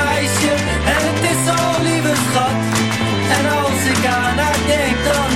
meisje en het is zo lieve schat. En als ik aan haar denk dan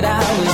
that I was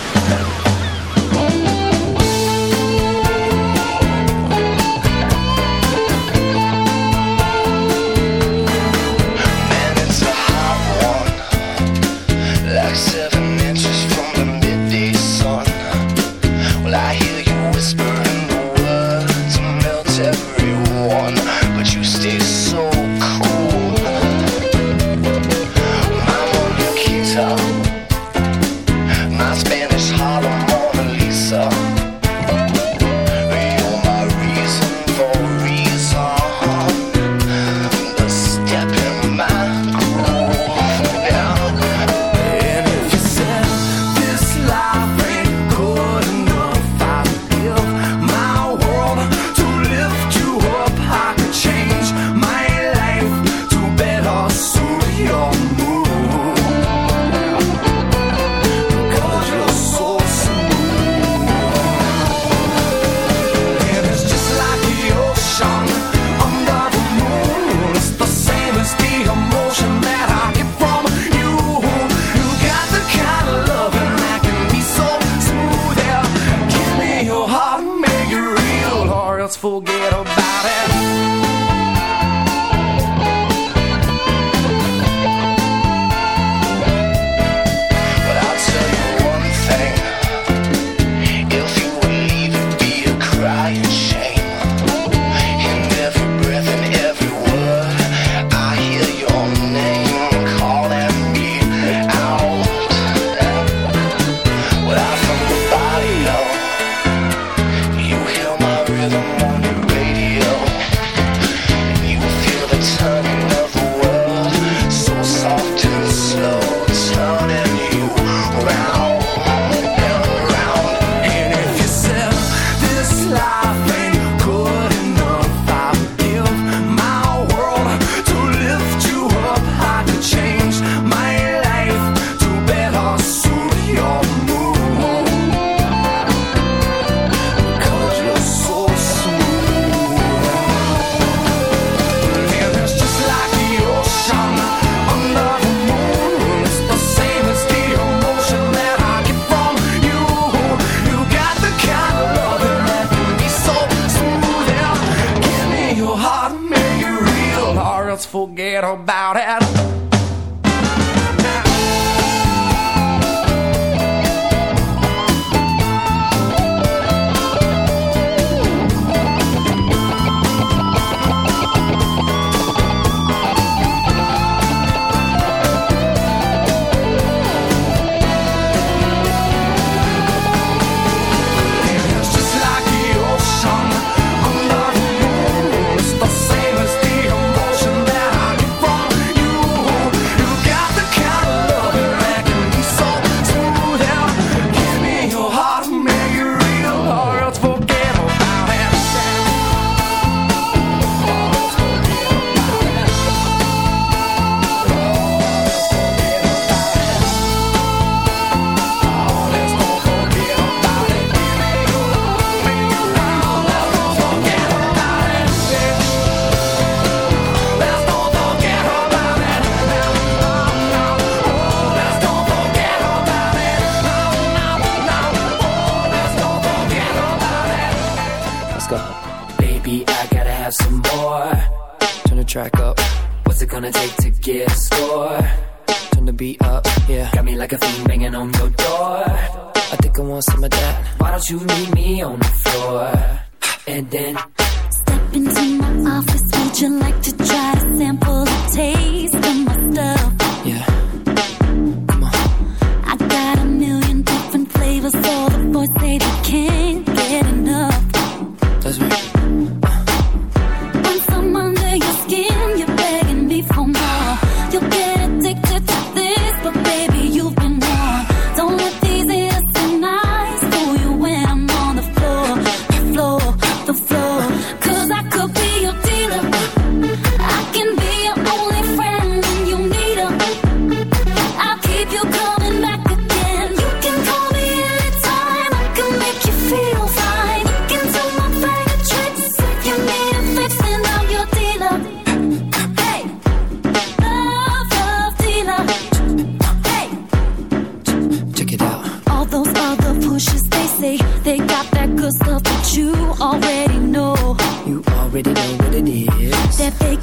full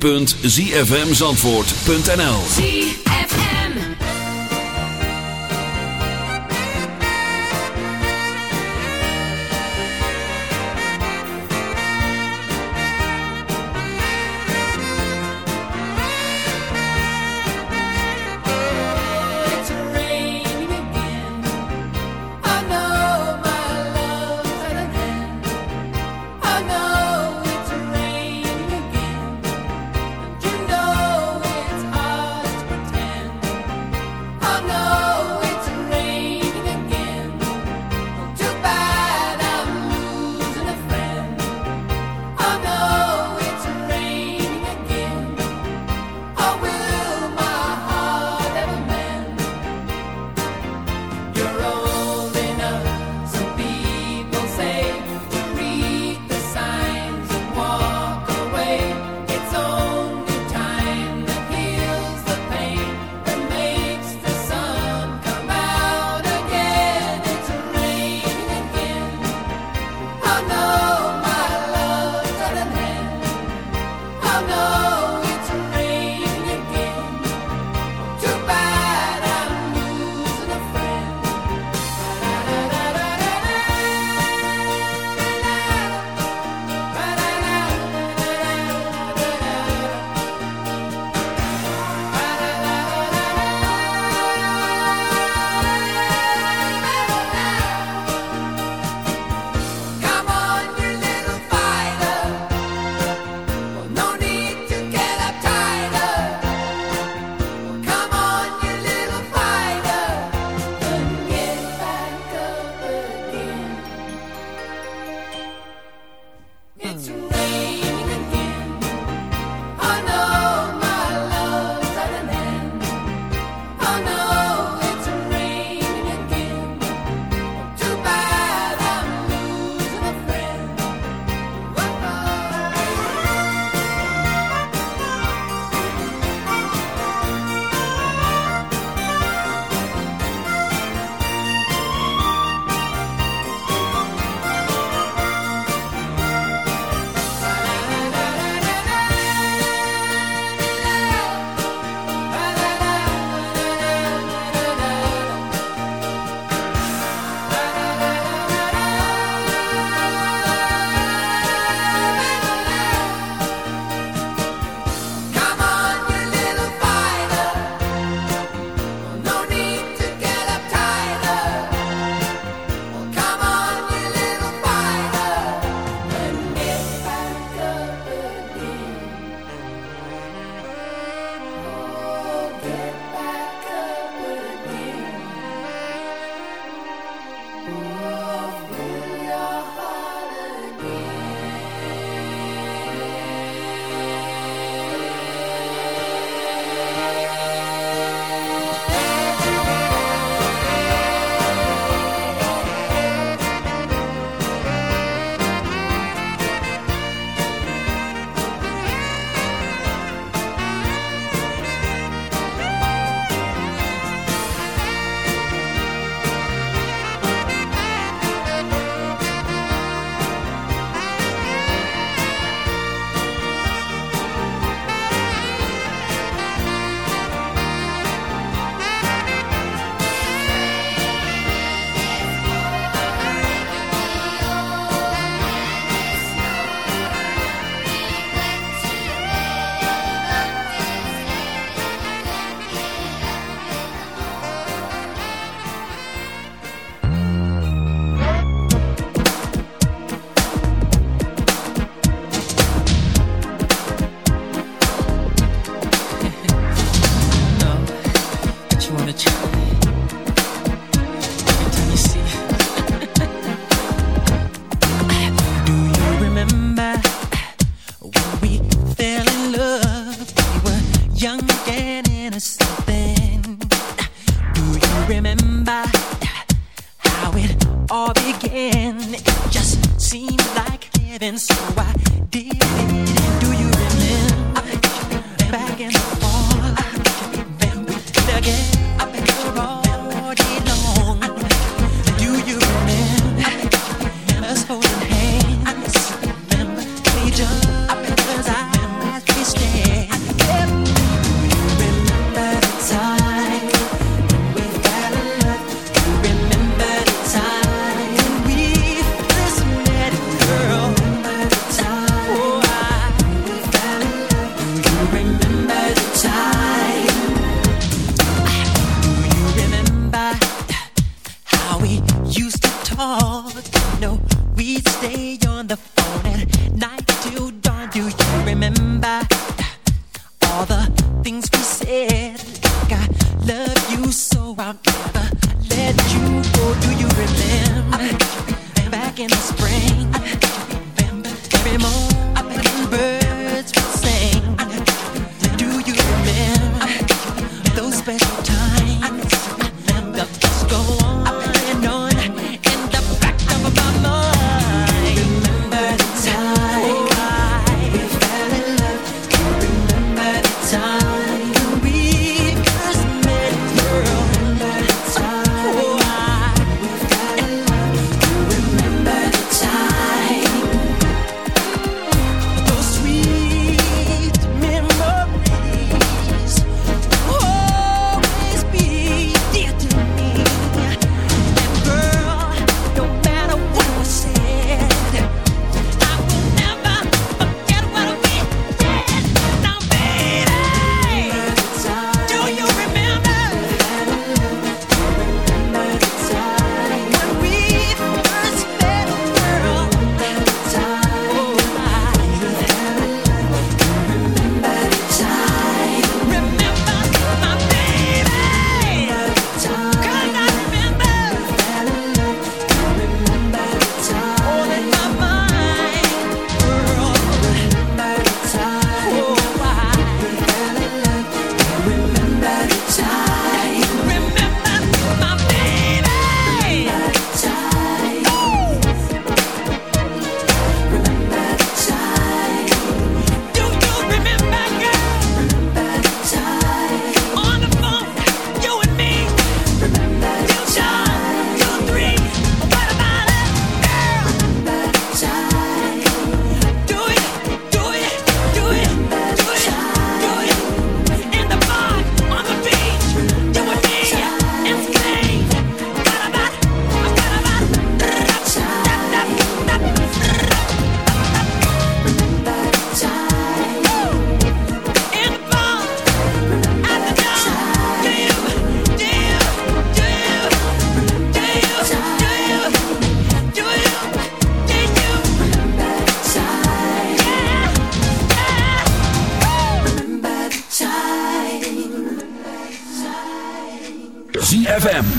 www.zfmzandvoort.nl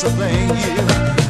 surveying you.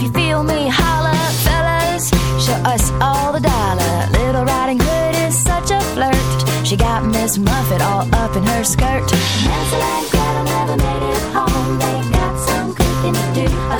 if you feel me, holla, fellas, show us all the dollar. Little Riding Hood is such a flirt. She got Miss Muffet all up in her skirt. Hansel and Gretel never made it home. They got some cooking to do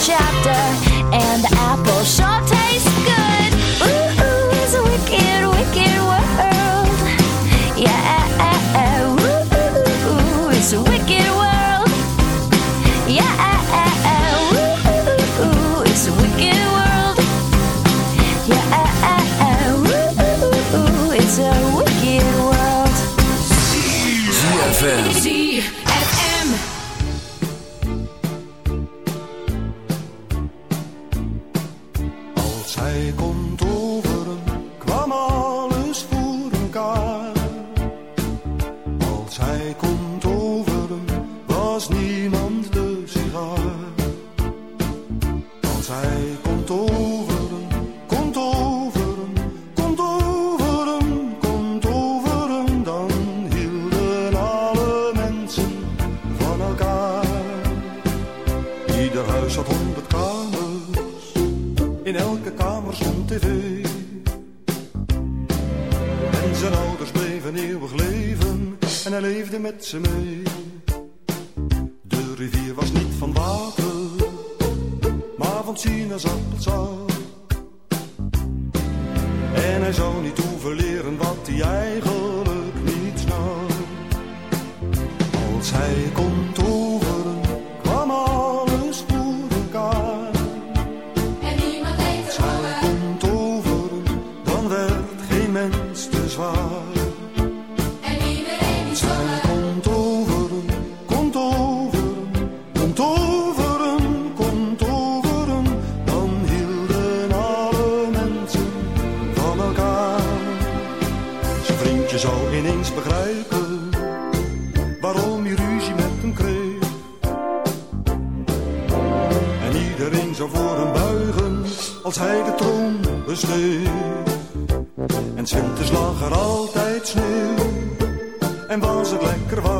Chapter, als hij de troon besteeg. En winters lag er altijd sneeuw en was het lekker warm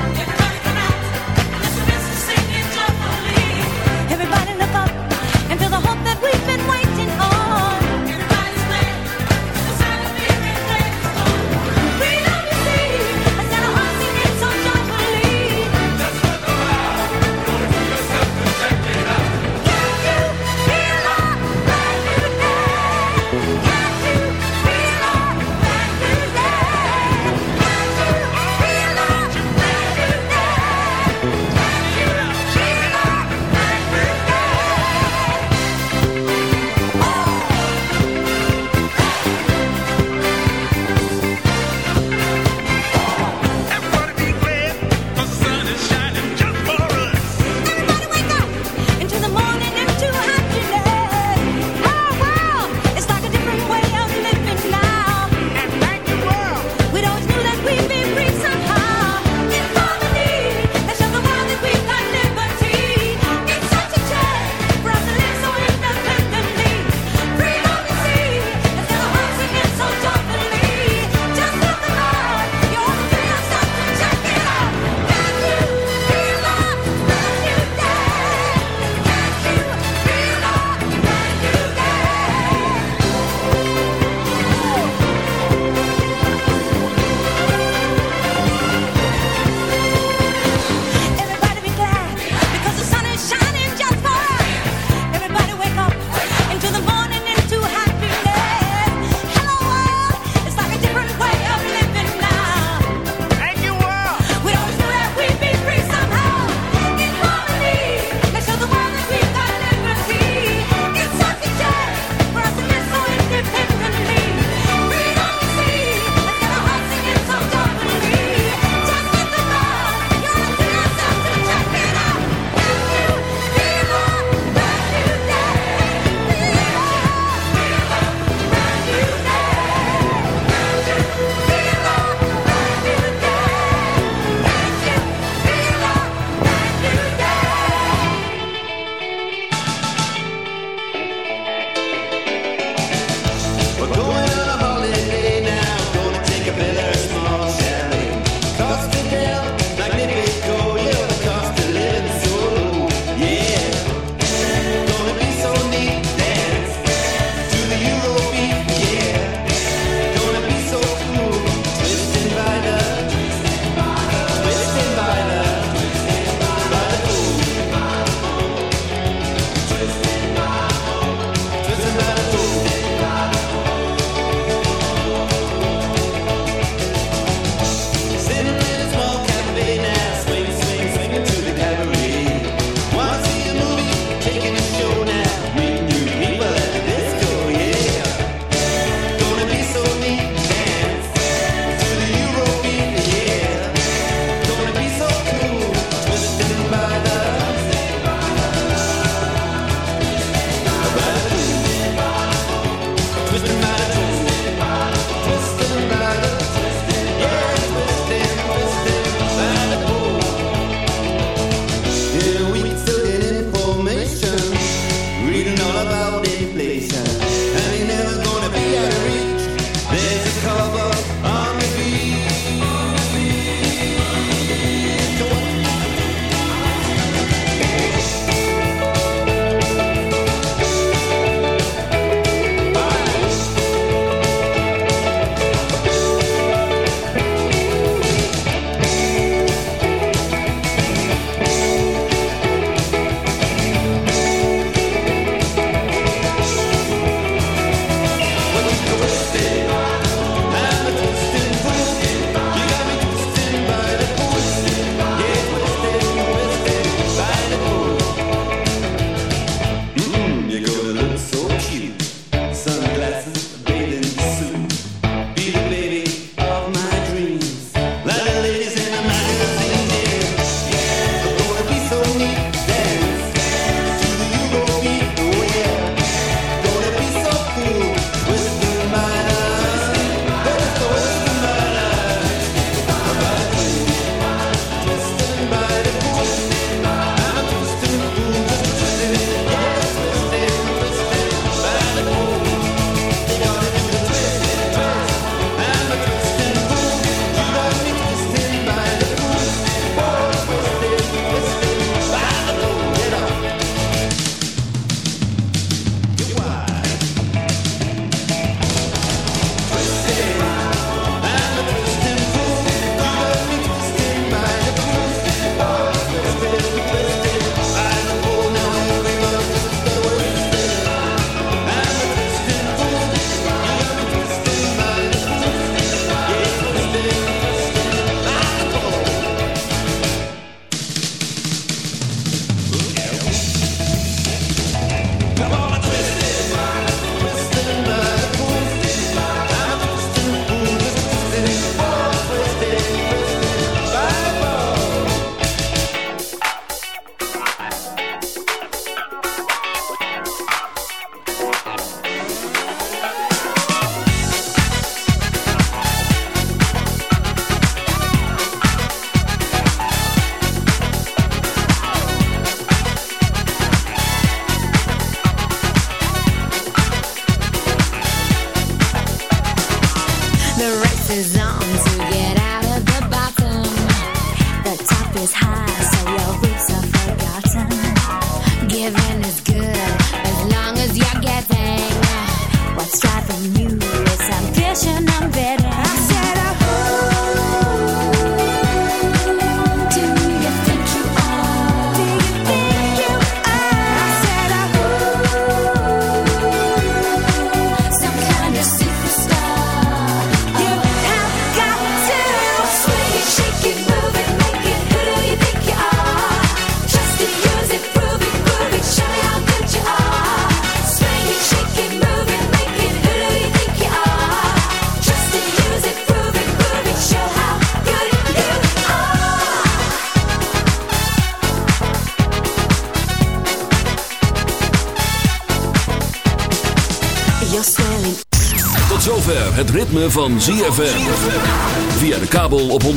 Ritme van ZFM. Via de kabel op 104.5.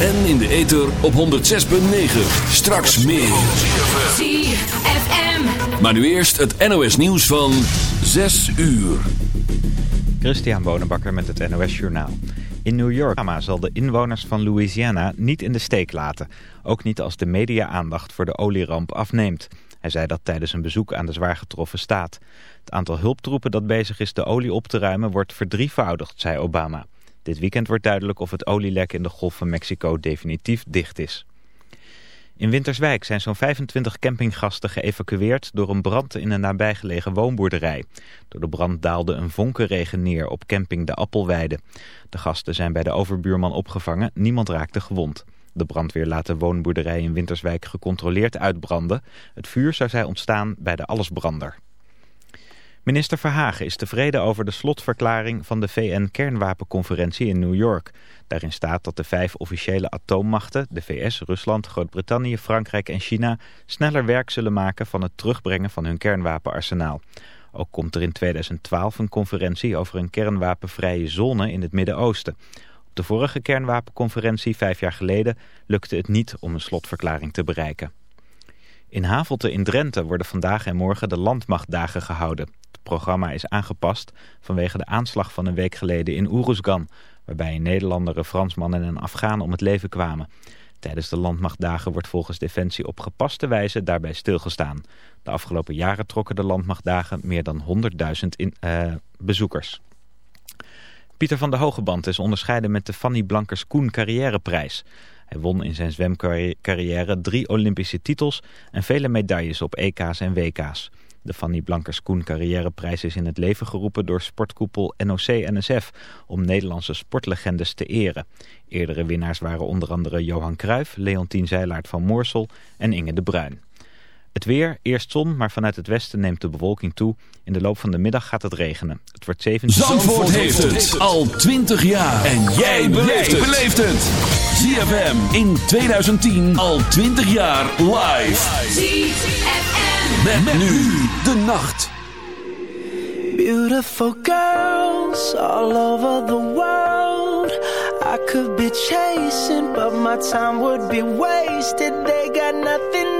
En in de ether op 106.9. Straks meer. ZFM. Maar nu eerst het NOS nieuws van 6 uur. Christian Bonenbakker met het NOS Journaal. In New York zal de inwoners van Louisiana niet in de steek laten. Ook niet als de media-aandacht voor de olieramp afneemt. Hij zei dat tijdens een bezoek aan de zwaar getroffen staat. Het aantal hulptroepen dat bezig is de olie op te ruimen wordt verdrievoudigd, zei Obama. Dit weekend wordt duidelijk of het olielek in de Golf van Mexico definitief dicht is. In Winterswijk zijn zo'n 25 campinggasten geëvacueerd door een brand in een nabijgelegen woonboerderij. Door de brand daalde een vonkenregen neer op camping De Appelweide. De gasten zijn bij de overbuurman opgevangen, niemand raakte gewond. De brandweer laat de woonboerderij in Winterswijk gecontroleerd uitbranden. Het vuur zou zijn ontstaan bij de allesbrander. Minister Verhagen is tevreden over de slotverklaring van de VN-kernwapenconferentie in New York. Daarin staat dat de vijf officiële atoommachten, de VS, Rusland, Groot-Brittannië, Frankrijk en China, sneller werk zullen maken van het terugbrengen van hun kernwapenarsenaal. Ook komt er in 2012 een conferentie over een kernwapenvrije zone in het Midden-Oosten. Op de vorige kernwapenconferentie vijf jaar geleden lukte het niet om een slotverklaring te bereiken. In Havelte in Drenthe worden vandaag en morgen de Landmachtdagen gehouden. Het programma is aangepast vanwege de aanslag van een week geleden in Oeruzgan... waarbij een Nederlander, een Fransman en een Afghaan om het leven kwamen. Tijdens de Landmachtdagen wordt volgens Defensie op gepaste wijze daarbij stilgestaan. De afgelopen jaren trokken de Landmachtdagen meer dan 100.000 in, eh, bezoekers. Pieter van der Hogeband is onderscheiden met de Fanny Blankers-Koen carrièreprijs. Hij won in zijn zwemcarrière drie Olympische titels en vele medailles op EK's en WK's. De Fanny Blankers-Koen carrièreprijs is in het leven geroepen door sportkoepel NOC-NSF om Nederlandse sportlegendes te eren. Eerdere winnaars waren onder andere Johan Cruijff, Leontien Zeilaert van Moorsel en Inge de Bruin. Het weer, eerst zon, maar vanuit het westen neemt de bewolking toe. In de loop van de middag gaat het regenen. Het wordt 17 Zandvoort heeft het al 20 jaar. En jij beleeft het. ZFM in 2010 al 20 jaar live. ZFM. Met, nu de nacht. Beautiful girls all over the world. I could be chasing, but my time would be wasted. They got nothing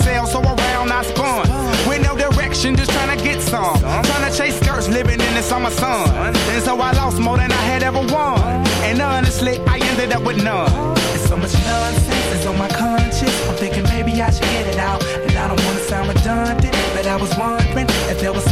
the summer sun. And so I lost more than I had ever won. And honestly, I ended up with none. There's so much nonsense is on my conscience. I'm thinking maybe I should get it out. And I don't wanna sound redundant, but I was wondering if there was